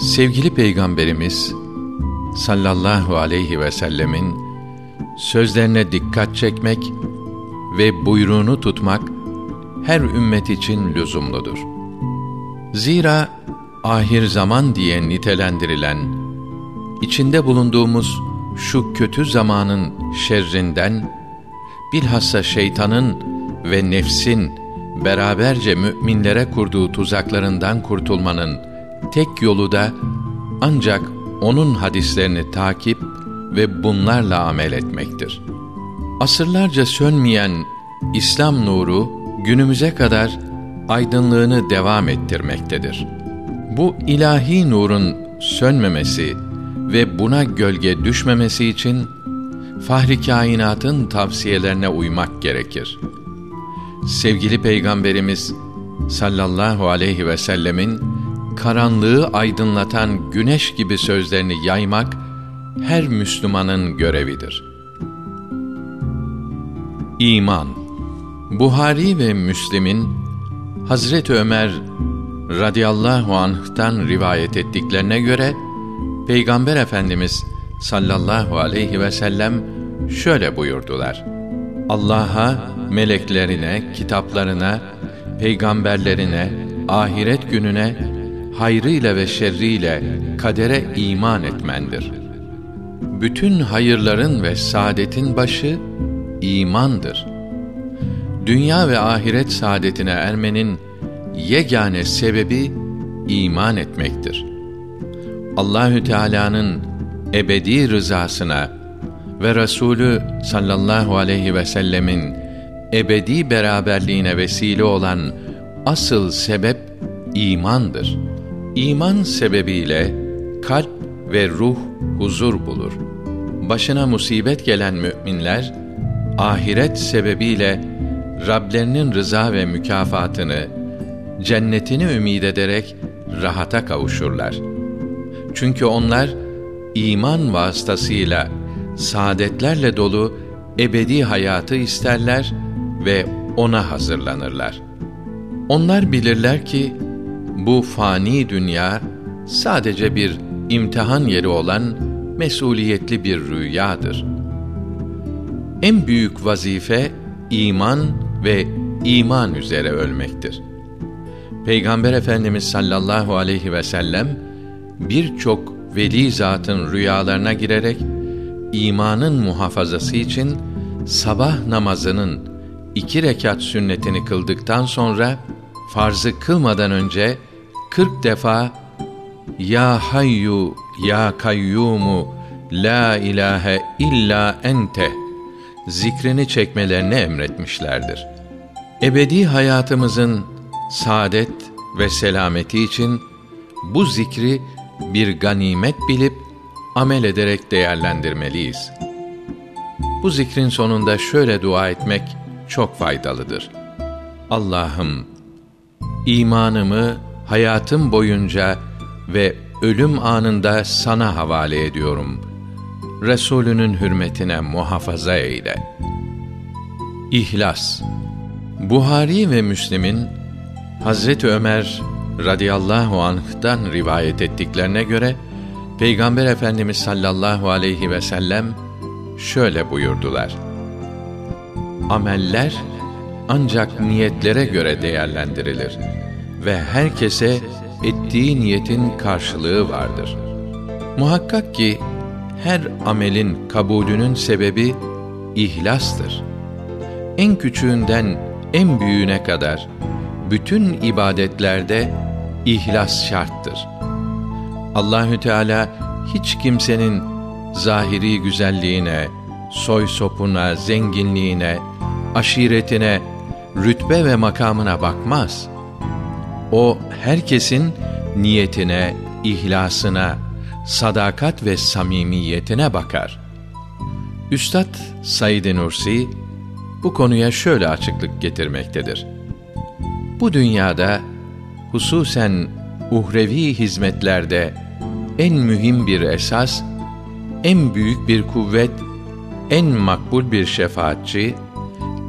Sevgili Peygamberimiz sallallahu aleyhi ve sellemin sözlerine dikkat çekmek ve buyruğunu tutmak her ümmet için lüzumludur. Zira ahir zaman diye nitelendirilen içinde bulunduğumuz şu kötü zamanın şerrinden bilhassa şeytanın ve nefsin beraberce müminlere kurduğu tuzaklarından kurtulmanın tek yolu da ancak onun hadislerini takip ve bunlarla amel etmektir. Asırlarca sönmeyen İslam nuru günümüze kadar aydınlığını devam ettirmektedir. Bu ilahi nurun sönmemesi ve buna gölge düşmemesi için Fahri Kainat'ın tavsiyelerine uymak gerekir. Sevgili Peygamberimiz sallallahu aleyhi ve sellemin karanlığı aydınlatan güneş gibi sözlerini yaymak her Müslümanın görevidir. İman Buhari ve Müslim'in Hazret Ömer radıyallahu anh'tan rivayet ettiklerine göre Peygamber Efendimiz sallallahu aleyhi ve sellem şöyle buyurdular. Allah'a, meleklerine, kitaplarına, peygamberlerine, ahiret gününe, hayrıyla ve şerriyle kadere iman etmendir. Bütün hayırların ve saadetin başı imandır. Dünya ve ahiret saadetine ermenin yegane sebebi iman etmektir. Allahü Teala'nın ebedi rızasına ve Resulü sallallahu aleyhi ve sellemin ebedi beraberliğine vesile olan asıl sebep imandır. İman sebebiyle kalp ve ruh huzur bulur. Başına musibet gelen müminler ahiret sebebiyle Rablerinin rıza ve mükafatını, cennetini ümid ederek rahata kavuşurlar. Çünkü onlar iman vasıtasıyla saadetlerle dolu ebedi hayatı isterler ve ona hazırlanırlar. Onlar bilirler ki bu fani dünya sadece bir imtihan yeri olan mesuliyetli bir rüyadır. En büyük vazife iman ve iman üzere ölmektir. Peygamber Efendimiz sallallahu aleyhi ve sellem birçok veli zatın rüyalarına girerek imanın muhafazası için sabah namazının iki rekat sünnetini kıldıktan sonra farzı kılmadan önce kırk defa Ya Hayyu Ya Kayyumu La ilahe illa ente zikrini çekmelerini emretmişlerdir. Ebedi hayatımızın saadet ve selameti için bu zikri bir ganimet bilip amel ederek değerlendirmeliyiz. Bu zikrin sonunda şöyle dua etmek çok faydalıdır. Allah'ım imanımı hayatım boyunca ve ölüm anında sana havale ediyorum. Resulünün hürmetine muhafaza eyle. İhlas Buhari ve Müslim'in Hazreti Ömer radıyallahu anh'tan rivayet ettiklerine göre Peygamber Efendimiz sallallahu aleyhi ve sellem şöyle buyurdular. Ameller ancak niyetlere göre değerlendirilir ve herkese ettiği niyetin karşılığı vardır. Muhakkak ki her amelin kabulünün sebebi ihlastır. En küçüğünden en büyüğüne kadar bütün ibadetlerde ihlas şarttır. Allahü Teala hiç kimsenin zahiri güzelliğine, soy sopuna, zenginliğine, aşiretine, rütbe ve makamına bakmaz. O herkesin niyetine, ihlasına, sadakat ve samimiyetine bakar. Üstad Said Nursi bu konuya şöyle açıklık getirmektedir. Bu dünyada hususen uhrevi hizmetlerde en mühim bir esas, en büyük bir kuvvet, en makbul bir şefaatçi,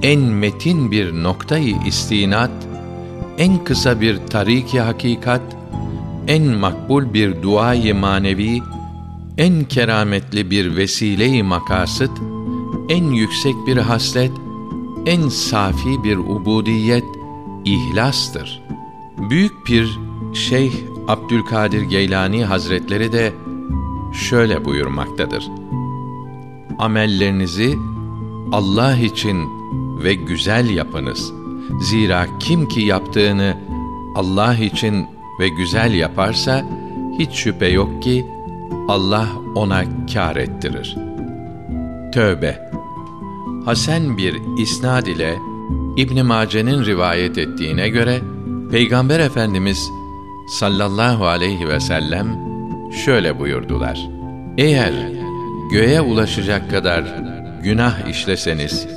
en metin bir noktayı istinat, en kısa bir tariki hakikat, en makbul bir duayı manevi, en kerametli bir vesile-i makasıt, en yüksek bir haslet, en safi bir ubudiyet, ihlastır. Büyük Pir Şeyh Abdülkadir Geylani Hazretleri de şöyle buyurmaktadır. Amellerinizi Allah için ve güzel yapınız. Zira kim ki yaptığını Allah için ve güzel yaparsa hiç şüphe yok ki Allah ona kâr ettirir. Tövbe Hasan bir isnad ile İbn Mace'nin rivayet ettiğine göre Peygamber Efendimiz sallallahu aleyhi ve sellem şöyle buyurdular. Eğer göğe ulaşacak kadar günah işleseniz,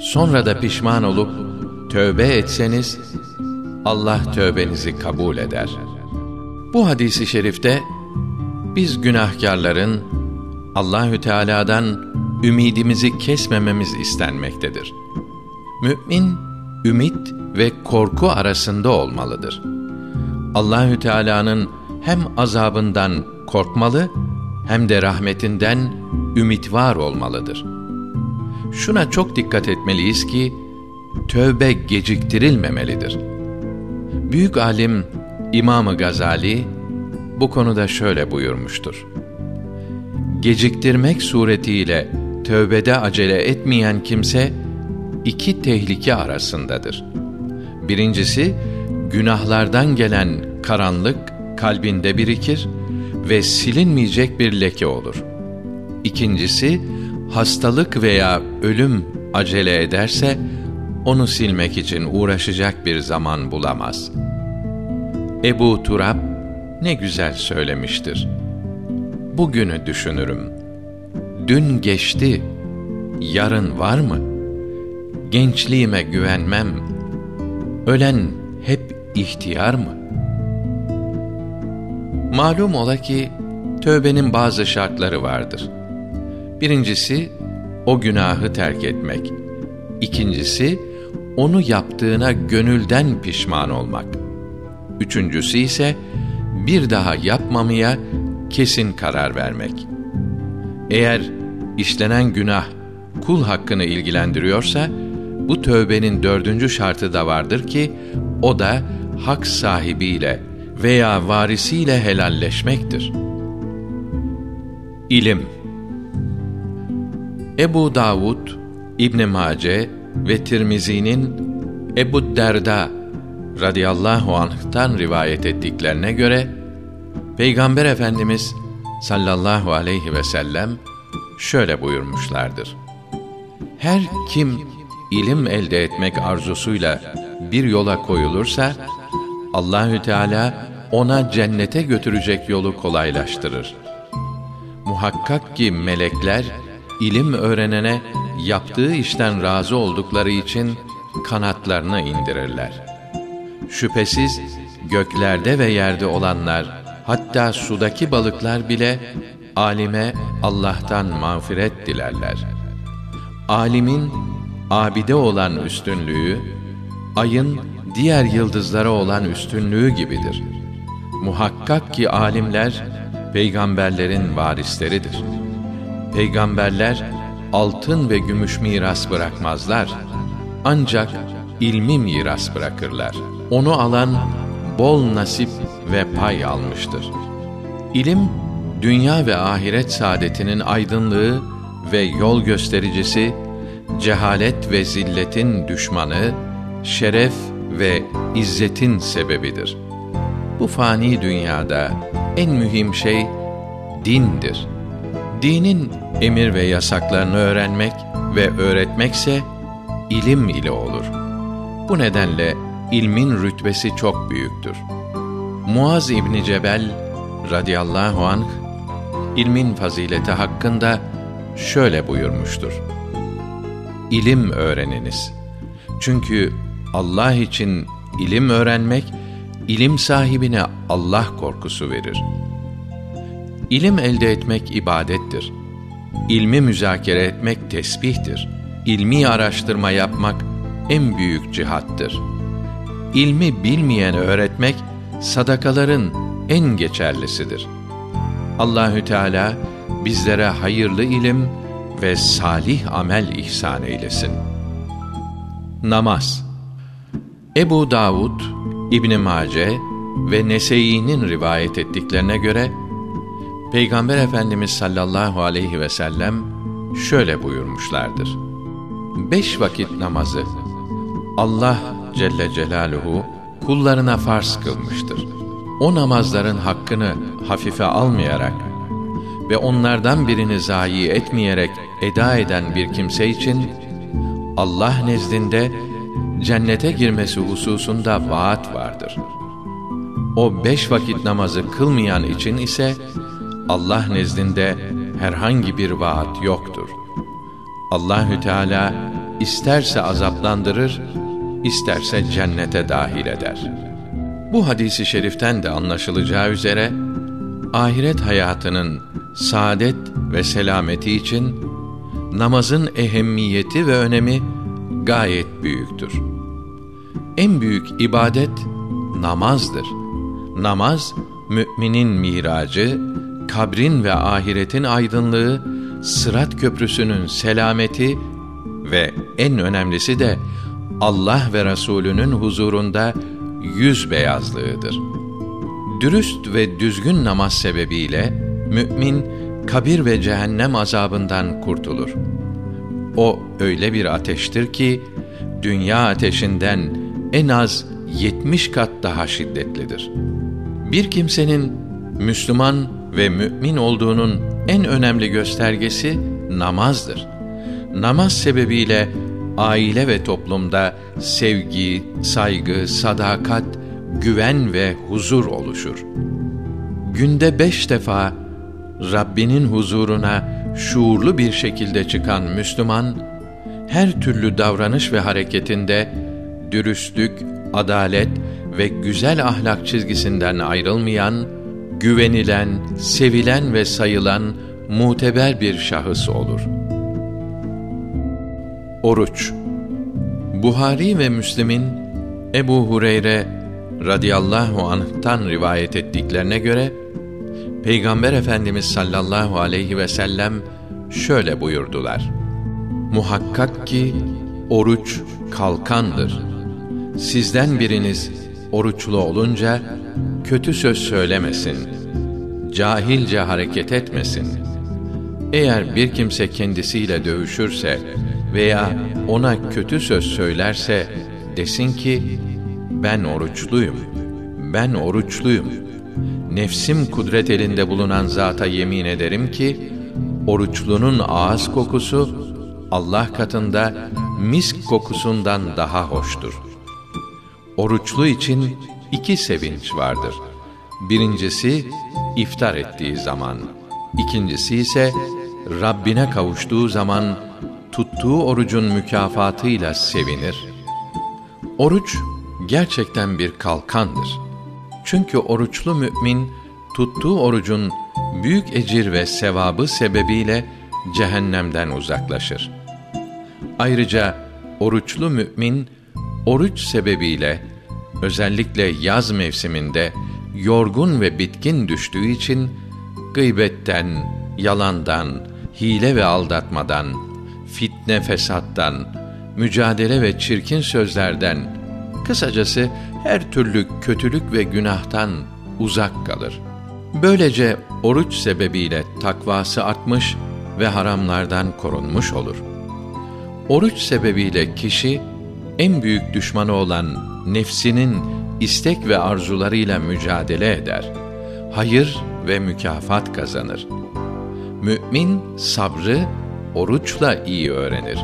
sonra da pişman olup tövbe etseniz, Allah tövbenizi kabul eder. Bu hadisi şerifte biz günahkarların Allahü Teala'dan ümidimizi kesmememiz istenmektedir. Mümin ümit ve korku arasında olmalıdır. Allahü Teala'nın hem azabından korkmalı hem de rahmetinden ümit var olmalıdır. Şuna çok dikkat etmeliyiz ki tövbe geciktirilmemelidir. Büyük alim İmam Gazali bu konuda şöyle buyurmuştur. Geciktirmek suretiyle tövbede acele etmeyen kimse iki tehlike arasındadır. Birincisi günahlardan gelen karanlık kalbinde birikir ve silinmeyecek bir leke olur. İkincisi hastalık veya ölüm acele ederse onu silmek için uğraşacak bir zaman bulamaz. Ebu Turab ne güzel söylemiştir. Bugünü düşünürüm. Dün geçti, yarın var mı? Gençliğime güvenmem. Ölen hep ihtiyar mı? Malum ola ki tövbenin bazı şartları vardır. Birincisi o günahı terk etmek. İkincisi onu yaptığına gönülden pişman olmak. Üçüncüsü ise bir daha yapmamaya kesin karar vermek. Eğer işlenen günah kul hakkını ilgilendiriyorsa, bu tövbenin dördüncü şartı da vardır ki, o da hak sahibiyle veya varisiyle helalleşmektir. İlim Ebu Davud, İbn Mace ve Tirmizi'nin Ebu Derda radıyallahu anh'tan rivayet ettiklerine göre Peygamber Efendimiz sallallahu aleyhi ve sellem şöyle buyurmuşlardır. Her kim ilim elde etmek arzusuyla bir yola koyulursa Allahü Teala ona cennete götürecek yolu kolaylaştırır. Muhakkak ki melekler ilim öğrenene yaptığı işten razı oldukları için kanatlarını indirirler. Şüphesiz göklerde ve yerde olanlar hatta sudaki balıklar bile alime Allah'tan mağfiret dilerler. Alimin abide olan üstünlüğü ayın diğer yıldızlara olan üstünlüğü gibidir. Muhakkak ki alimler peygamberlerin varisleridir. Peygamberler altın ve gümüş miras bırakmazlar. Ancak ilmi miras bırakırlar. Onu alan bol nasip ve pay almıştır. İlim dünya ve ahiret saadetinin aydınlığı ve yol göstericisi, cehalet ve zilletin düşmanı, şeref ve izzetin sebebidir. Bu fani dünyada en mühim şey dindir. Dinin emir ve yasaklarını öğrenmek ve öğretmekse ilim ile olur. Bu nedenle ilmin rütbesi çok büyüktür. Muaz İbni Cebel radıyallahu anh ilmin fazileti hakkında şöyle buyurmuştur. İlim öğreniniz. Çünkü Allah için ilim öğrenmek, ilim sahibine Allah korkusu verir. İlim elde etmek ibadettir. İlmi müzakere etmek tesbihtir. İlmi araştırma yapmak en büyük cihattır. İlmi bilmeyene öğretmek, sadakaların en geçerlisidir. Allahü Teala bizlere hayırlı ilim ve salih amel ihsan eylesin. Namaz Ebu Davud, İbn Mace ve Nese'î'nin rivayet ettiklerine göre Peygamber Efendimiz sallallahu aleyhi ve sellem şöyle buyurmuşlardır. Beş vakit namazı Allah Celle Celaluhu kullarına farz kılmıştır. O namazların hakkını hafife almayarak ve onlardan birini zayi etmeyerek eda eden bir kimse için Allah nezdinde cennete girmesi hususunda vaat vardır. O beş vakit namazı kılmayan için ise Allah nezdinde herhangi bir vaat yoktur. Allahü Teala isterse azaplandırır, isterse cennete dahil eder. Bu hadisi şeriften de anlaşılacağı üzere ahiret hayatının saadet ve selameti için namazın ehemmiyeti ve önemi gayet büyüktür. En büyük ibadet namazdır. Namaz müminin miracı, kabrin ve ahiretin aydınlığı, sırat köprüsünün selameti ve en önemlisi de Allah ve Resulünün huzurunda yüz beyazlığıdır. Dürüst ve düzgün namaz sebebiyle mümin kabir ve cehennem azabından kurtulur. O öyle bir ateştir ki dünya ateşinden en az yetmiş kat daha şiddetlidir. Bir kimsenin Müslüman ve mümin olduğunun en önemli göstergesi namazdır. Namaz sebebiyle aile ve toplumda sevgi, saygı, sadakat, güven ve huzur oluşur. Günde beş defa Rabbinin huzuruna şuurlu bir şekilde çıkan Müslüman, her türlü davranış ve hareketinde dürüstlük, adalet ve güzel ahlak çizgisinden ayrılmayan, güvenilen, sevilen ve sayılan muteber bir şahıs olur. Oruç Buhari ve Müslim'in Ebu Hureyre radıyallahu anh'tan rivayet ettiklerine göre Peygamber Efendimiz sallallahu aleyhi ve sellem şöyle buyurdular. Muhakkak ki oruç kalkandır. Sizden biriniz oruçlu olunca kötü söz söylemesin. Cahilce hareket etmesin. Eğer bir kimse kendisiyle dövüşürse veya ona kötü söz söylerse desin ki ben oruçluyum. Ben oruçluyum. Nefsim kudret elinde bulunan zata yemin ederim ki oruçlunun ağız kokusu Allah katında misk kokusundan daha hoştur. Oruçlu için iki sevinç vardır. Birincisi iftar ettiği zaman, ikincisi ise Rabbine kavuştuğu zaman tuttuğu orucun mükafatıyla sevinir. Oruç gerçekten bir kalkandır. Çünkü oruçlu mümin tuttuğu orucun büyük ecir ve sevabı sebebiyle cehennemden uzaklaşır. Ayrıca oruçlu mümin oruç sebebiyle özellikle yaz mevsiminde yorgun ve bitkin düştüğü için gıybetten, yalandan, hile ve aldatmadan, fitne fesattan, mücadele ve çirkin sözlerden, kısacası her türlü kötülük ve günahtan uzak kalır. Böylece oruç sebebiyle takvası artmış ve haramlardan korunmuş olur. Oruç sebebiyle kişi en büyük düşmanı olan nefsinin istek ve arzularıyla mücadele eder. Hayır ve mükafat kazanır. Mümin sabrı oruçla iyi öğrenir.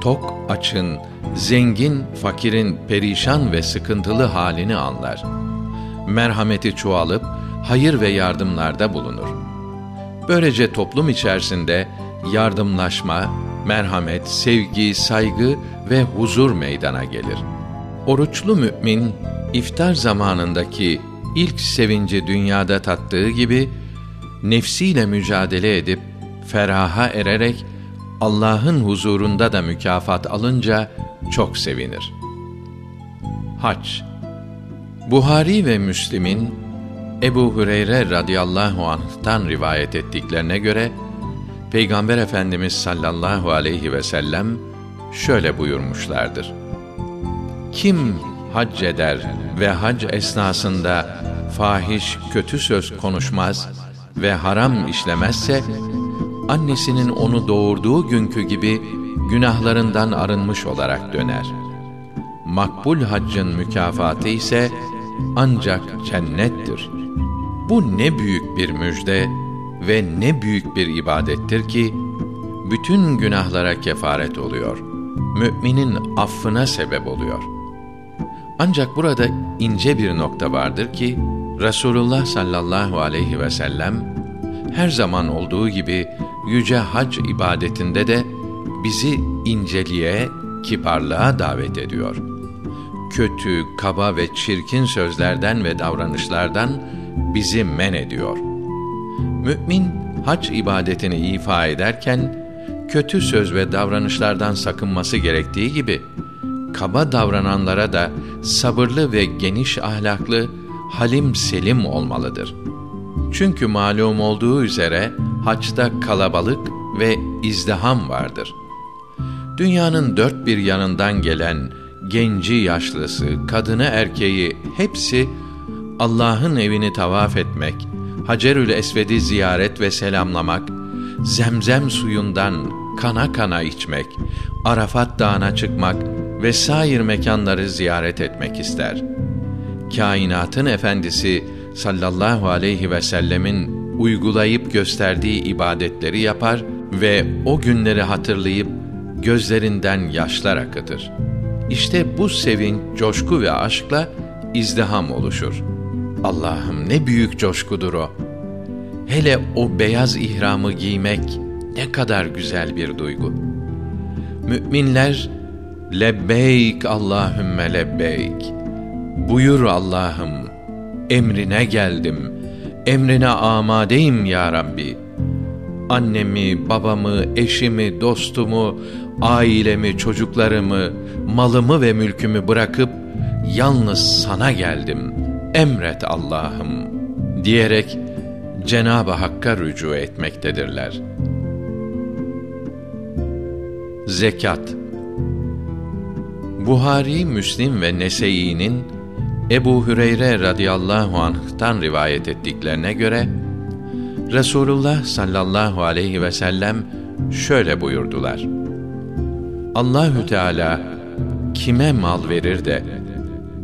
Tok açın, zengin fakirin perişan ve sıkıntılı halini anlar. Merhameti çoğalıp hayır ve yardımlarda bulunur. Böylece toplum içerisinde yardımlaşma, merhamet, sevgi, saygı ve huzur meydana gelir. Oruçlu mümin iftar zamanındaki ilk sevinci dünyada tattığı gibi nefsiyle mücadele edip feraha ererek Allah'ın huzurunda da mükafat alınca çok sevinir. Hac Buhari ve Müslim'in Ebu Hüreyre radıyallahu anh'tan rivayet ettiklerine göre Peygamber Efendimiz sallallahu aleyhi ve sellem şöyle buyurmuşlardır. Kim hac eder ve hac esnasında fahiş kötü söz konuşmaz ve haram işlemezse annesinin onu doğurduğu günkü gibi günahlarından arınmış olarak döner. Makbul haccın mükafatı ise ancak cennettir. Bu ne büyük bir müjde ve ne büyük bir ibadettir ki bütün günahlara kefaret oluyor. Müminin affına sebep oluyor. Ancak burada ince bir nokta vardır ki Resulullah sallallahu aleyhi ve sellem her zaman olduğu gibi yüce hac ibadetinde de bizi inceliğe, kibarlığa davet ediyor. Kötü, kaba ve çirkin sözlerden ve davranışlardan bizi men ediyor. Mümin hac ibadetini ifa ederken kötü söz ve davranışlardan sakınması gerektiği gibi kaba davrananlara da sabırlı ve geniş ahlaklı, halim selim olmalıdır. Çünkü malum olduğu üzere haçta kalabalık ve izdiham vardır. Dünyanın dört bir yanından gelen genci yaşlısı, kadını erkeği hepsi Allah'ın evini tavaf etmek, Hacerül Esved'i ziyaret ve selamlamak, zemzem suyundan kana kana içmek, Arafat Dağı'na çıkmak ve sair mekanları ziyaret etmek ister. Kainatın efendisi sallallahu aleyhi ve sellemin uygulayıp gösterdiği ibadetleri yapar ve o günleri hatırlayıp gözlerinden yaşlar akıtır. İşte bu sevinç, coşku ve aşkla izdiham oluşur. Allah'ım ne büyük coşkudur o. Hele o beyaz ihramı giymek ne kadar güzel bir duygu. Müminler lebbeyk Allahümme lebbeyk. Buyur Allah'ım, emrine geldim, emrine amadeyim ya Rabbi. Annemi, babamı, eşimi, dostumu, ailemi, çocuklarımı, malımı ve mülkümü bırakıp yalnız sana geldim. Emret Allah'ım diyerek Cenab-ı Hakk'a rücu etmektedirler. Zekat Buhari, Müslim ve Nese'i'nin Ebu Hüreyre radıyallahu anh'tan rivayet ettiklerine göre Resulullah sallallahu aleyhi ve sellem şöyle buyurdular. Allahü Teala kime mal verir de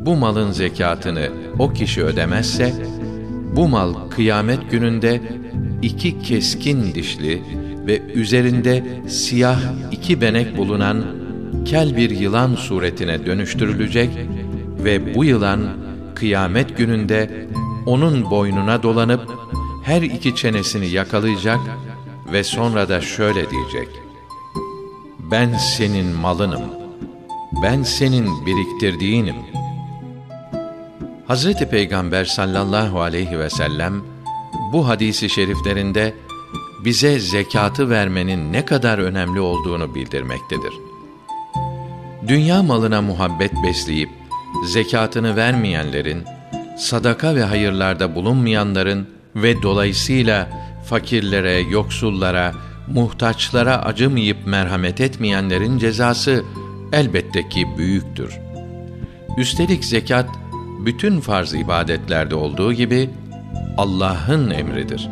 bu malın zekatını o kişi ödemezse bu mal kıyamet gününde iki keskin dişli ve üzerinde siyah iki benek bulunan kel bir yılan suretine dönüştürülecek ve bu yılan kıyamet gününde onun boynuna dolanıp her iki çenesini yakalayacak ve sonra da şöyle diyecek: Ben senin malınım. Ben senin biriktirdiğinim. Hazreti Peygamber sallallahu aleyhi ve sellem bu hadisi şeriflerinde bize zekatı vermenin ne kadar önemli olduğunu bildirmektedir. Dünya malına muhabbet besleyip zekatını vermeyenlerin, sadaka ve hayırlarda bulunmayanların ve dolayısıyla fakirlere, yoksullara, muhtaçlara acımayıp merhamet etmeyenlerin cezası elbette ki büyüktür. Üstelik zekat bütün farz ibadetlerde olduğu gibi Allah'ın emridir.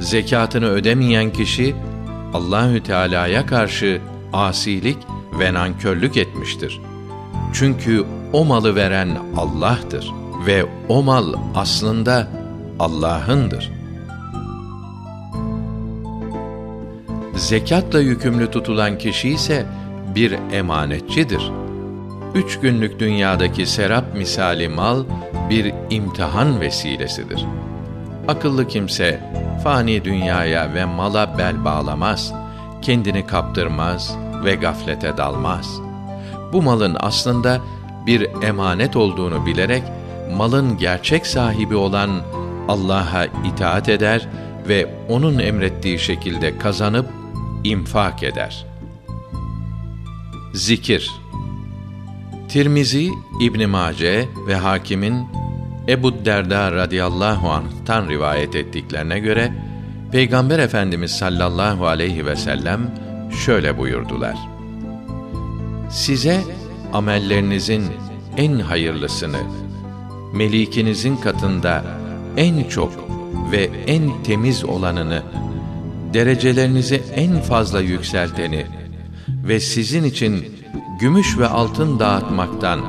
Zekatını ödemeyen kişi Allahü Teala'ya karşı asilik ve nankörlük etmiştir. Çünkü o malı veren Allah'tır ve o mal aslında Allah'ındır. Zekatla yükümlü tutulan kişi ise bir emanetçidir. Üç günlük dünyadaki serap misali mal bir imtihan vesilesidir. Akıllı kimse fani dünyaya ve mala bel bağlamaz, kendini kaptırmaz ve gaflete dalmaz.'' bu malın aslında bir emanet olduğunu bilerek malın gerçek sahibi olan Allah'a itaat eder ve onun emrettiği şekilde kazanıp infak eder. Zikir Tirmizi, İbn Mace ve Hakim'in Ebu Derda radıyallahu anh'tan rivayet ettiklerine göre Peygamber Efendimiz sallallahu aleyhi ve sellem şöyle buyurdular. Size amellerinizin en hayırlısını, melikinizin katında en çok ve en temiz olanını, derecelerinizi en fazla yükselteni ve sizin için gümüş ve altın dağıtmaktan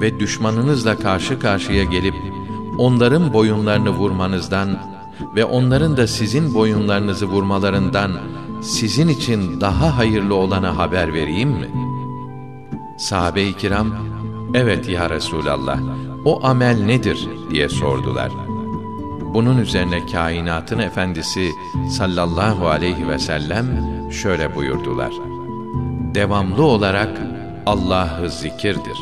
ve düşmanınızla karşı karşıya gelip onların boyunlarını vurmanızdan ve onların da sizin boyunlarınızı vurmalarından sizin için daha hayırlı olana haber vereyim mi? Sahabe-i kiram, evet ya Resulallah, o amel nedir diye sordular. Bunun üzerine kainatın efendisi sallallahu aleyhi ve sellem şöyle buyurdular. Devamlı olarak Allah'ı zikirdir.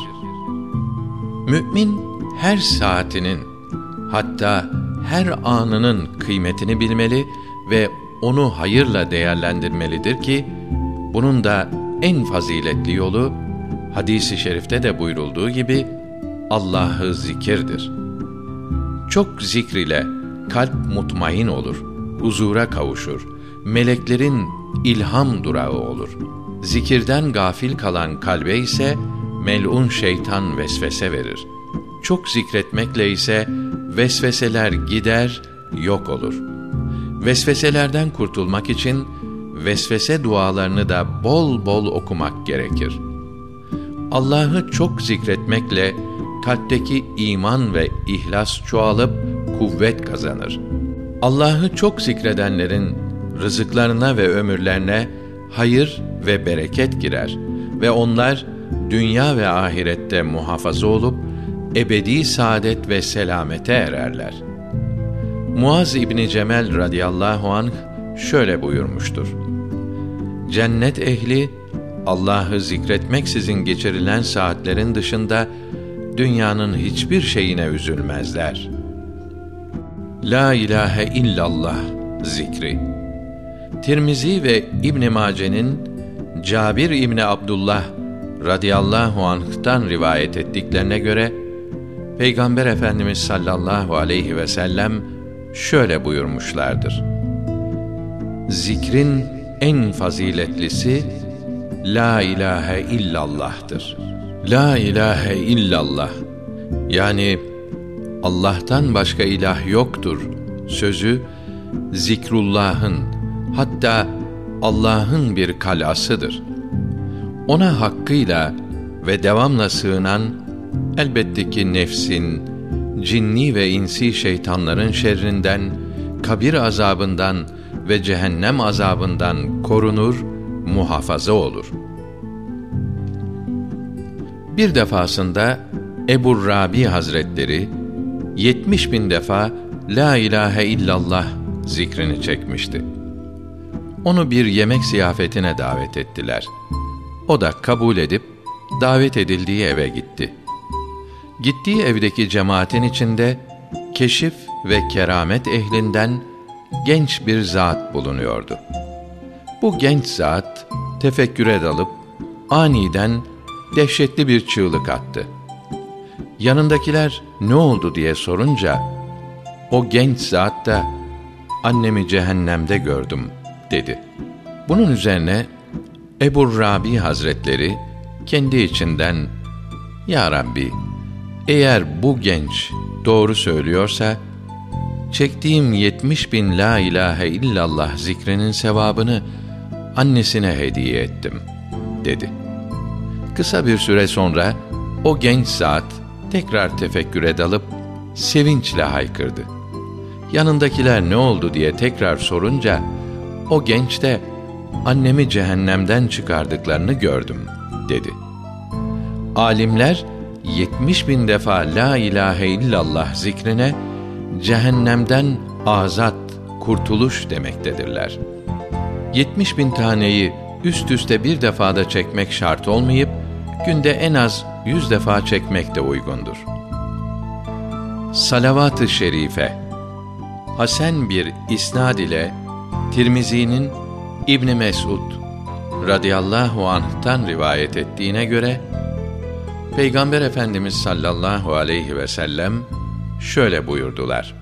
Mümin her saatinin hatta her anının kıymetini bilmeli ve onu hayırla değerlendirmelidir ki bunun da en faziletli yolu hadisi şerifte de buyurulduğu gibi Allah'ı zikirdir. Çok zikr ile kalp mutmain olur, huzura kavuşur, meleklerin ilham durağı olur. Zikirden gafil kalan kalbe ise melun şeytan vesvese verir. Çok zikretmekle ise vesveseler gider, yok olur. Vesveselerden kurtulmak için vesvese dualarını da bol bol okumak gerekir. Allah'ı çok zikretmekle kalpteki iman ve ihlas çoğalıp kuvvet kazanır. Allah'ı çok zikredenlerin rızıklarına ve ömürlerine hayır ve bereket girer ve onlar dünya ve ahirette muhafaza olup ebedi saadet ve selamete ererler. Muaz İbni Cemel radıyallahu anh şöyle buyurmuştur. Cennet ehli Allah'ı zikretmeksizin geçirilen saatlerin dışında dünyanın hiçbir şeyine üzülmezler. La ilahe illallah zikri. Tirmizi ve İbn Mace'nin Cabir İbni Abdullah radıyallahu anh'tan rivayet ettiklerine göre Peygamber Efendimiz sallallahu aleyhi ve sellem şöyle buyurmuşlardır. Zikrin en faziletlisi La ilahe illallah'tır. La ilahe illallah yani Allah'tan başka ilah yoktur sözü zikrullah'ın hatta Allah'ın bir kalasıdır. Ona hakkıyla ve devamla sığınan elbette ki nefsin, cinni ve insi şeytanların şerrinden, kabir azabından ve cehennem azabından korunur, muhafaza olur. Bir defasında Ebu Rabi Hazretleri 70 bin defa La ilahe illallah zikrini çekmişti. Onu bir yemek ziyafetine davet ettiler. O da kabul edip davet edildiği eve gitti. Gittiği evdeki cemaatin içinde keşif ve keramet ehlinden genç bir zat bulunuyordu. Bu genç zat tefekküre dalıp aniden dehşetli bir çığlık attı. Yanındakiler ne oldu diye sorunca o genç zat da annemi cehennemde gördüm dedi. Bunun üzerine Ebu Rabi Hazretleri kendi içinden Ya Rabbi eğer bu genç doğru söylüyorsa çektiğim yetmiş bin la ilahe illallah zikrinin sevabını annesine hediye ettim dedi. Kısa bir süre sonra o genç zat tekrar tefekküre dalıp sevinçle haykırdı. Yanındakiler ne oldu diye tekrar sorunca o genç de annemi cehennemden çıkardıklarını gördüm dedi. Alimler yetmiş bin defa la ilahe illallah zikrine cehennemden azat, kurtuluş demektedirler. Yetmiş bin taneyi üst üste bir defada çekmek şart olmayıp, günde en az yüz defa çekmek de uygundur. Salavat-ı Şerife Hasan bir isnad ile Tirmizi'nin İbn Mesud radıyallahu anh'tan rivayet ettiğine göre Peygamber Efendimiz sallallahu aleyhi ve sellem şöyle buyurdular.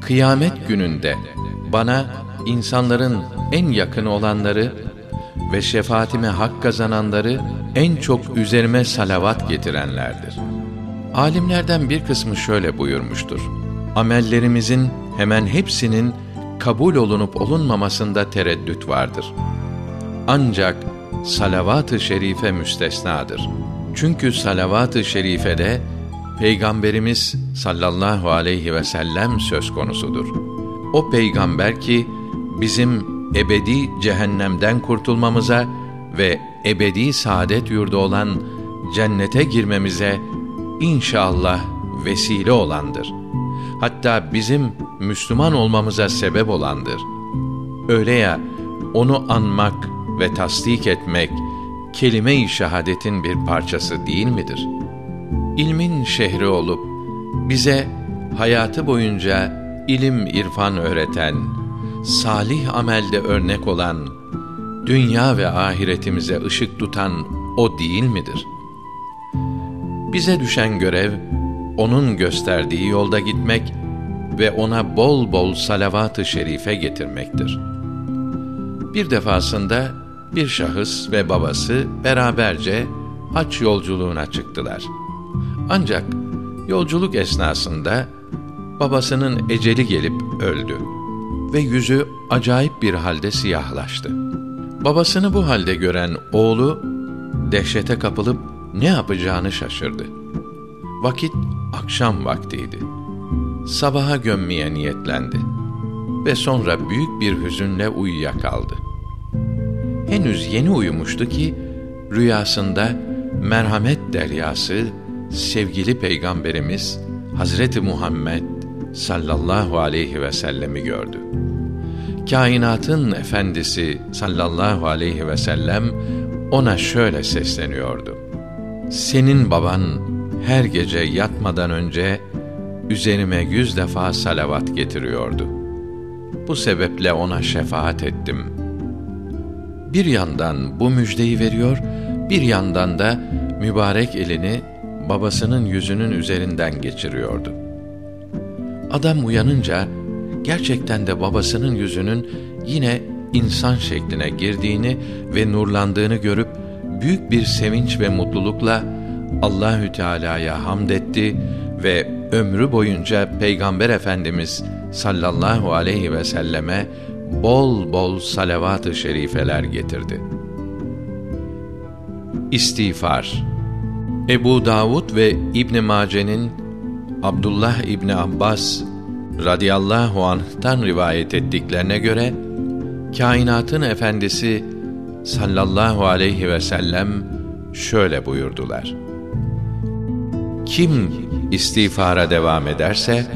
Kıyamet gününde bana insanların en yakın olanları ve şefaatime hak kazananları en çok üzerime salavat getirenlerdir. Alimlerden bir kısmı şöyle buyurmuştur. Amellerimizin hemen hepsinin kabul olunup olunmamasında tereddüt vardır. Ancak salavat-ı şerife müstesnadır. Çünkü salavat-ı şerifede Peygamberimiz sallallahu aleyhi ve sellem söz konusudur. O peygamber ki bizim ebedi cehennemden kurtulmamıza ve ebedi saadet yurdu olan cennete girmemize inşallah vesile olandır. Hatta bizim Müslüman olmamıza sebep olandır. Öyle ya onu anmak ve tasdik etmek kelime-i şehadetin bir parçası değil midir? İlmin şehri olup bize hayatı boyunca ilim irfan öğreten, salih amelde örnek olan, dünya ve ahiretimize ışık tutan o değil midir? Bize düşen görev, onun gösterdiği yolda gitmek ve ona bol bol salavat-ı şerife getirmektir. Bir defasında bir şahıs ve babası beraberce haç yolculuğuna çıktılar. Ancak yolculuk esnasında babasının eceli gelip öldü ve yüzü acayip bir halde siyahlaştı. Babasını bu halde gören oğlu dehşete kapılıp ne yapacağını şaşırdı. Vakit akşam vaktiydi. Sabaha gömmeye niyetlendi ve sonra büyük bir hüzünle uyuyakaldı. Henüz yeni uyumuştu ki rüyasında merhamet deryası sevgili peygamberimiz Hazreti Muhammed sallallahu aleyhi ve sellemi gördü. Kainatın efendisi sallallahu aleyhi ve sellem ona şöyle sesleniyordu. Senin baban her gece yatmadan önce üzerime yüz defa salavat getiriyordu. Bu sebeple ona şefaat ettim. Bir yandan bu müjdeyi veriyor, bir yandan da mübarek elini babasının yüzünün üzerinden geçiriyordu. Adam uyanınca gerçekten de babasının yüzünün yine insan şekline girdiğini ve nurlandığını görüp büyük bir sevinç ve mutlulukla Allahü Teala'ya hamd etti ve ömrü boyunca Peygamber Efendimiz sallallahu aleyhi ve selleme bol bol salavat-ı şerifeler getirdi. İstiğfar Ebu Davud ve İbn Mace'nin Abdullah İbni Abbas radıyallahu anh'tan rivayet ettiklerine göre kainatın efendisi sallallahu aleyhi ve sellem şöyle buyurdular. Kim istiğfara devam ederse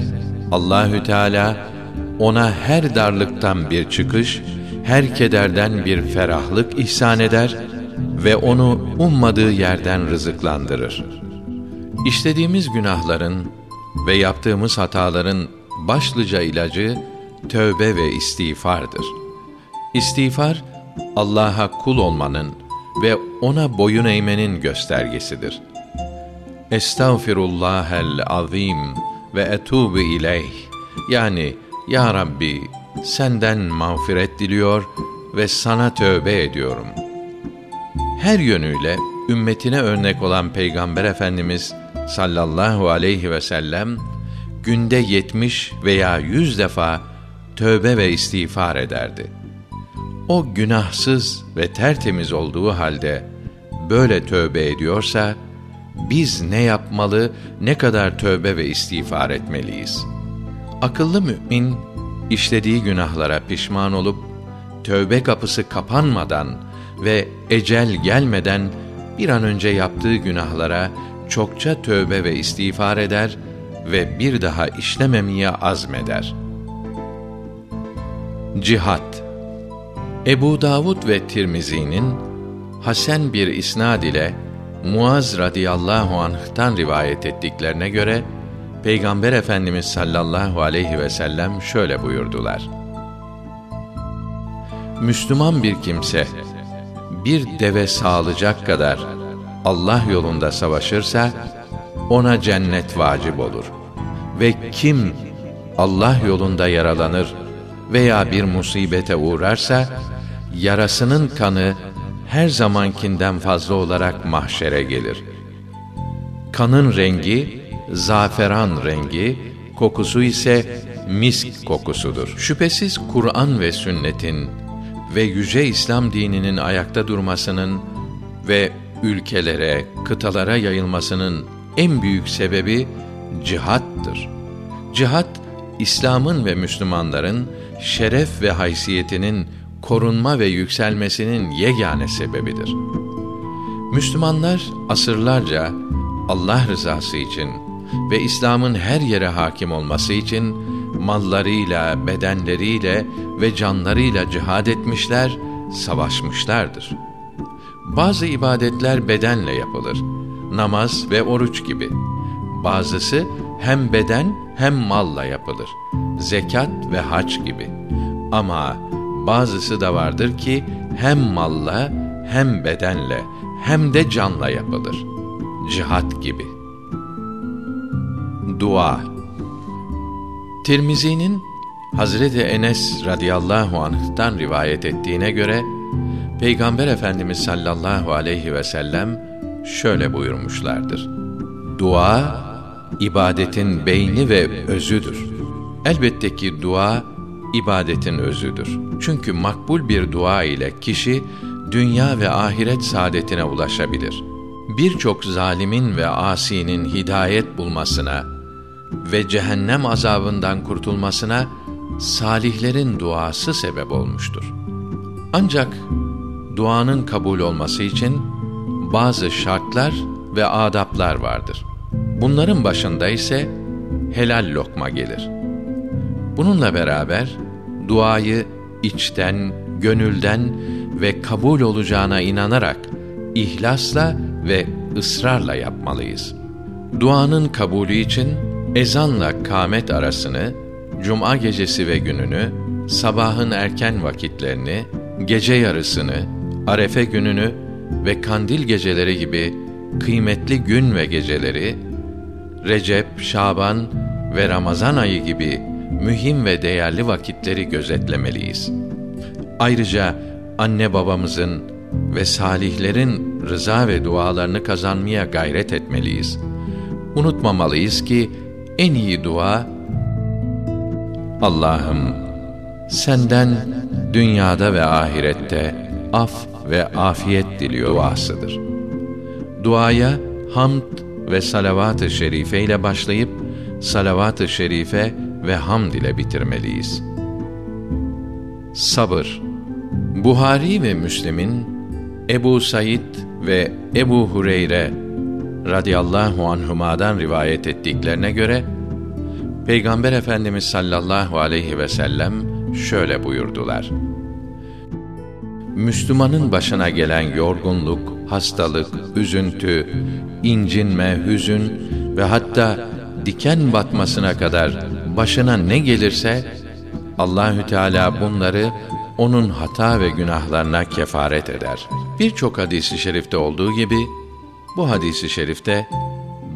Allahü Teala ona her darlıktan bir çıkış, her kederden bir ferahlık ihsan eder ve onu ummadığı yerden rızıklandırır. İşlediğimiz günahların ve yaptığımız hataların başlıca ilacı tövbe ve istiğfardır. İstiğfar Allah'a kul olmanın ve ona boyun eğmenin göstergesidir. Estağfirullahel azim ve etubu ileyh. Yani ya Rabbi senden mağfiret diliyor ve sana tövbe ediyorum. Her yönüyle ümmetine örnek olan Peygamber Efendimiz sallallahu aleyhi ve sellem günde yetmiş veya yüz defa tövbe ve istiğfar ederdi. O günahsız ve tertemiz olduğu halde böyle tövbe ediyorsa biz ne yapmalı, ne kadar tövbe ve istiğfar etmeliyiz? Akıllı mümin işlediği günahlara pişman olup tövbe kapısı kapanmadan ve ecel gelmeden bir an önce yaptığı günahlara çokça tövbe ve istiğfar eder ve bir daha işlememeye azmeder. Cihat Ebu Davud ve Tirmizi'nin Hasan bir isnad ile Muaz radıyallahu anh'tan rivayet ettiklerine göre Peygamber Efendimiz sallallahu aleyhi ve sellem şöyle buyurdular. Müslüman bir kimse bir deve sağlayacak kadar Allah yolunda savaşırsa ona cennet vacip olur. ve kim Allah yolunda yaralanır veya bir musibete uğrarsa yarasının kanı her zamankinden fazla olarak mahşere gelir. Kanın rengi zaferan rengi, kokusu ise misk kokusudur. Şüphesiz Kur'an ve sünnetin ve yüce İslam dininin ayakta durmasının ve ülkelere, kıtalara yayılmasının en büyük sebebi cihattır. Cihat İslam'ın ve Müslümanların şeref ve haysiyetinin korunma ve yükselmesinin yegane sebebidir. Müslümanlar asırlarca Allah rızası için ve İslam'ın her yere hakim olması için mallarıyla, bedenleriyle ve canlarıyla cihad etmişler, savaşmışlardır. Bazı ibadetler bedenle yapılır. Namaz ve oruç gibi. Bazısı hem beden hem malla yapılır. Zekat ve hac gibi. Ama bazısı da vardır ki hem malla hem bedenle hem de canla yapılır. Cihat gibi. Dua Tirmizi'nin Hazreti Enes radıyallahu anh'tan rivayet ettiğine göre Peygamber Efendimiz sallallahu aleyhi ve sellem şöyle buyurmuşlardır. Dua ibadetin beyni ve özüdür. Elbette ki dua ibadetin özüdür. Çünkü makbul bir dua ile kişi dünya ve ahiret saadetine ulaşabilir. Birçok zalimin ve asinin hidayet bulmasına ve cehennem azabından kurtulmasına salihlerin duası sebep olmuştur. Ancak duanın kabul olması için bazı şartlar ve adaplar vardır. Bunların başında ise helal lokma gelir. Bununla beraber duayı içten, gönülden ve kabul olacağına inanarak ihlasla ve ısrarla yapmalıyız. Duanın kabulü için ezanla kâmet arasını, cuma gecesi ve gününü, sabahın erken vakitlerini, gece yarısını, arefe gününü ve kandil geceleri gibi kıymetli gün ve geceleri, Recep, Şaban ve Ramazan ayı gibi mühim ve değerli vakitleri gözetlemeliyiz. Ayrıca anne babamızın ve salihlerin rıza ve dualarını kazanmaya gayret etmeliyiz. Unutmamalıyız ki en iyi dua Allah'ım senden dünyada ve ahirette af ve afiyet diliyor duasıdır. Duaya hamd ve salavat-ı şerife ile başlayıp salavat-ı şerife ve hamd ile bitirmeliyiz. Sabır Buhari ve Müslim'in Ebu Said ve Ebu Hureyre radıyallahu anhuma'dan rivayet ettiklerine göre Peygamber Efendimiz sallallahu aleyhi ve sellem şöyle buyurdular. Müslümanın başına gelen yorgunluk, hastalık, üzüntü, incinme, hüzün ve hatta diken batmasına kadar başına ne gelirse Allahü Teala bunları onun hata ve günahlarına kefaret eder. Birçok hadisi şerifte olduğu gibi bu hadisi şerifte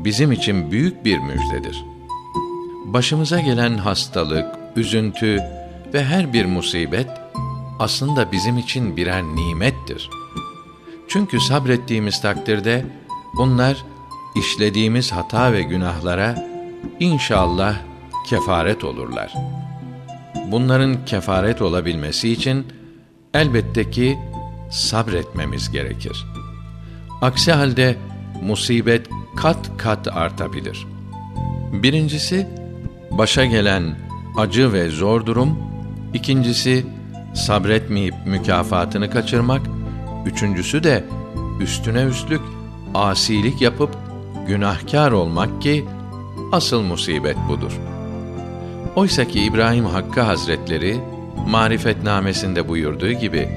bizim için büyük bir müjdedir. Başımıza gelen hastalık, üzüntü ve her bir musibet aslında bizim için birer nimettir. Çünkü sabrettiğimiz takdirde bunlar işlediğimiz hata ve günahlara inşallah kefaret olurlar. Bunların kefaret olabilmesi için elbette ki sabretmemiz gerekir. Aksi halde musibet kat kat artabilir. Birincisi başa gelen acı ve zor durum, ikincisi sabretmeyip mükafatını kaçırmak, üçüncüsü de üstüne üstlük asilik yapıp günahkar olmak ki asıl musibet budur. Oysa ki İbrahim Hakkı Hazretleri marifetnamesinde buyurduğu gibi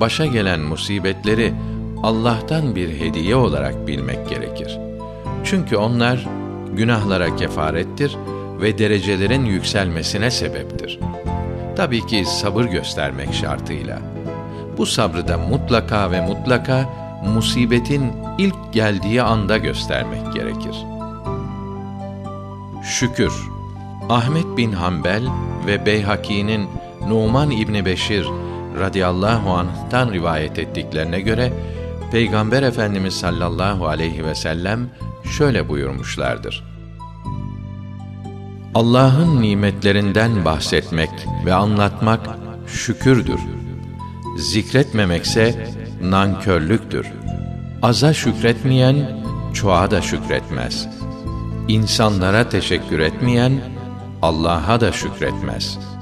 başa gelen musibetleri Allah'tan bir hediye olarak bilmek gerekir. Çünkü onlar günahlara kefarettir ve derecelerin yükselmesine sebeptir. Tabii ki sabır göstermek şartıyla. Bu sabrı da mutlaka ve mutlaka musibetin ilk geldiği anda göstermek gerekir. Şükür Ahmet bin Hanbel ve Beyhaki'nin Numan İbni Beşir radıyallahu anh'tan rivayet ettiklerine göre Peygamber Efendimiz sallallahu aleyhi ve sellem şöyle buyurmuşlardır. Allah'ın nimetlerinden bahsetmek ve anlatmak şükürdür. Zikretmemekse nankörlüktür. Aza şükretmeyen çoğa da şükretmez. İnsanlara teşekkür etmeyen Allah'a da şükretmez.''